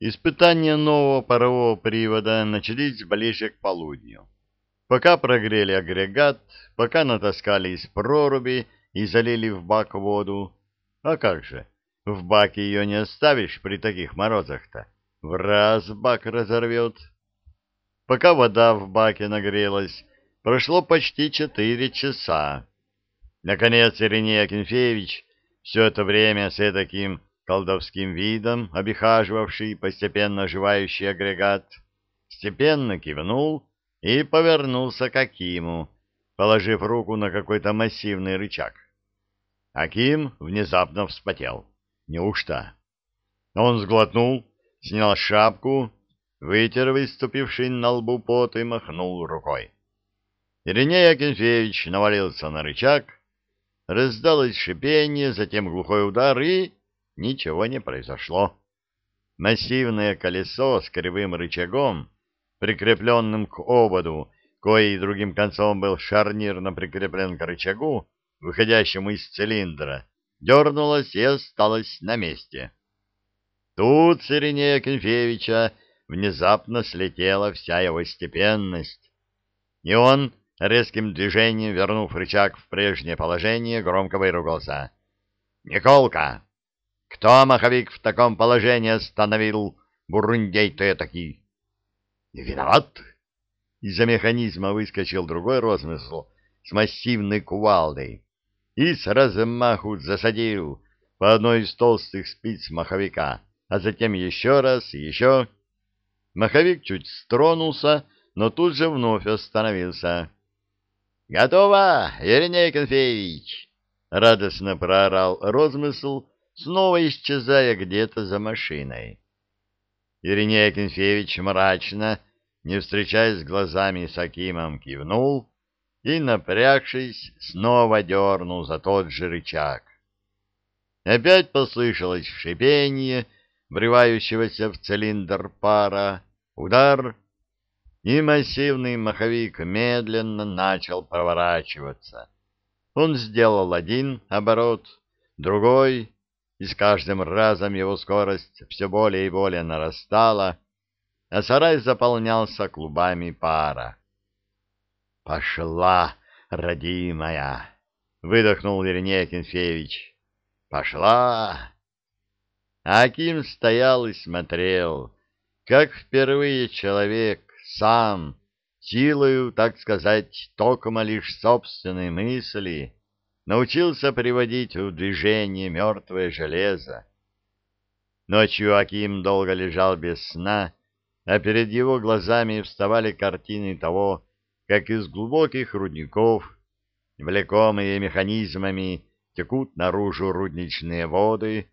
Испытания нового парового привода начались ближе к полудню. Пока прогрели агрегат, пока натаскали из проруби и залили в бак воду. А как же, в баке ее не оставишь при таких морозах-то. В раз бак разорвет. Пока вода в баке нагрелась, прошло почти четыре часа. Наконец Ириней Акинфеевич, все это время с таким колдовским видом, обихаживавший постепенно оживающий агрегат, степенно кивнул и повернулся к Акиму, положив руку на какой-то массивный рычаг. Аким внезапно вспотел. Неужто? Он сглотнул, снял шапку, вытер выступивший на лбу пот и махнул рукой. Ириней Акинфеевич навалился на рычаг, раздалось шипение, затем глухой удар и ничего не произошло. Массивное колесо с кривым рычагом, прикрепленным к ободу, коей другим концом был шарнирно прикреплен к рычагу, выходящему из цилиндра, дернулось и осталось на месте. Тут с Иринея Кенфеевича внезапно слетела вся его степенность, и он, резким движением вернув рычаг в прежнее положение, громко выругался. «Николка, кто маховик в таком положении остановил? Бурундей-то этакий. Виноват? Из-за механизма выскочил другой розмысл с массивной кувалдой и с размаху засадил по одной из толстых спиц маховика, а затем еще раз еще. Маховик чуть стронулся, но тут же вновь остановился. — Готово, Ириней Конфеевич! — радостно проорал розмысл, снова исчезая где-то за машиной. Ириней Акинфеевич мрачно, не встречаясь глазами с Акимом, кивнул и, напрягшись, снова дернул за тот же рычаг. Опять послышалось шипение, врывающегося в цилиндр пара, удар, и массивный маховик медленно начал поворачиваться. Он сделал один оборот, другой, и с каждым разом его скорость все более и более нарастала, а сарай заполнялся клубами пара. «Пошла, родимая!» — выдохнул Верней Акинфеевич. «Пошла!» Аким стоял и смотрел, как впервые человек сам, силою, так сказать, токмо лишь собственной мысли, научился приводить в движение мертвое железо. Ночью Аким долго лежал без сна, а перед его глазами вставали картины того, как из глубоких рудников, влекомые механизмами, текут наружу рудничные воды,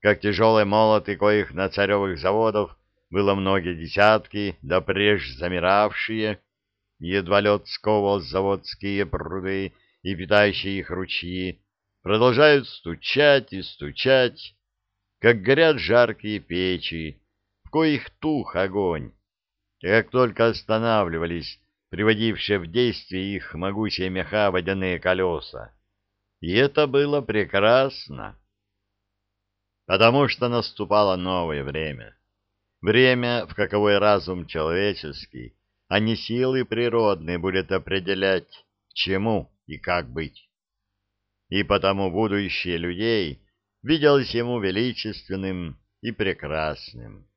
как тяжелые молоты, коих на царевых заводов было многие десятки, да прежь замиравшие, едва лед сковал заводские пруды, и питающие их ручьи продолжают стучать и стучать, как горят жаркие печи, в коих тух огонь. И как только останавливались приводившие в действие их могучие меха водяные колеса. И это было прекрасно, потому что наступало новое время. Время, в каковой разум человеческий, а не силы природные будет определять, чему и как быть. И потому будущее людей виделось ему величественным и прекрасным.